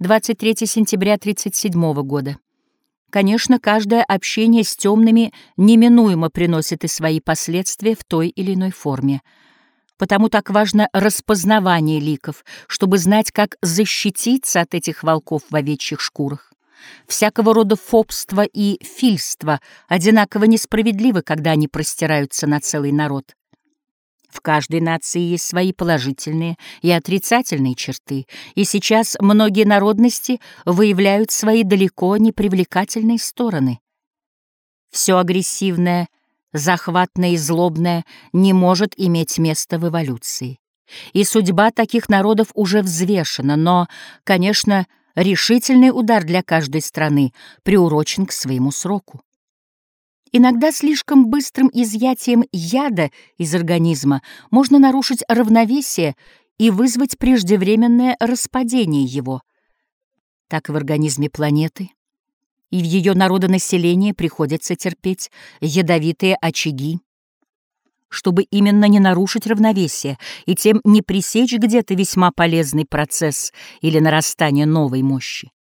23 сентября 1937 года. Конечно, каждое общение с темными неминуемо приносит и свои последствия в той или иной форме. Потому так важно распознавание ликов, чтобы знать, как защититься от этих волков в овечьих шкурах. Всякого рода фобство и фильство одинаково несправедливы, когда они простираются на целый народ. В каждой нации есть свои положительные и отрицательные черты, и сейчас многие народности выявляют свои далеко не привлекательные стороны. Все агрессивное, захватное и злобное не может иметь места в эволюции. И судьба таких народов уже взвешена, но, конечно, решительный удар для каждой страны приурочен к своему сроку. Иногда слишком быстрым изъятием яда из организма можно нарушить равновесие и вызвать преждевременное распадение его. Так и в организме планеты и в ее народонаселении приходится терпеть ядовитые очаги, чтобы именно не нарушить равновесие и тем не пресечь где-то весьма полезный процесс или нарастание новой мощи.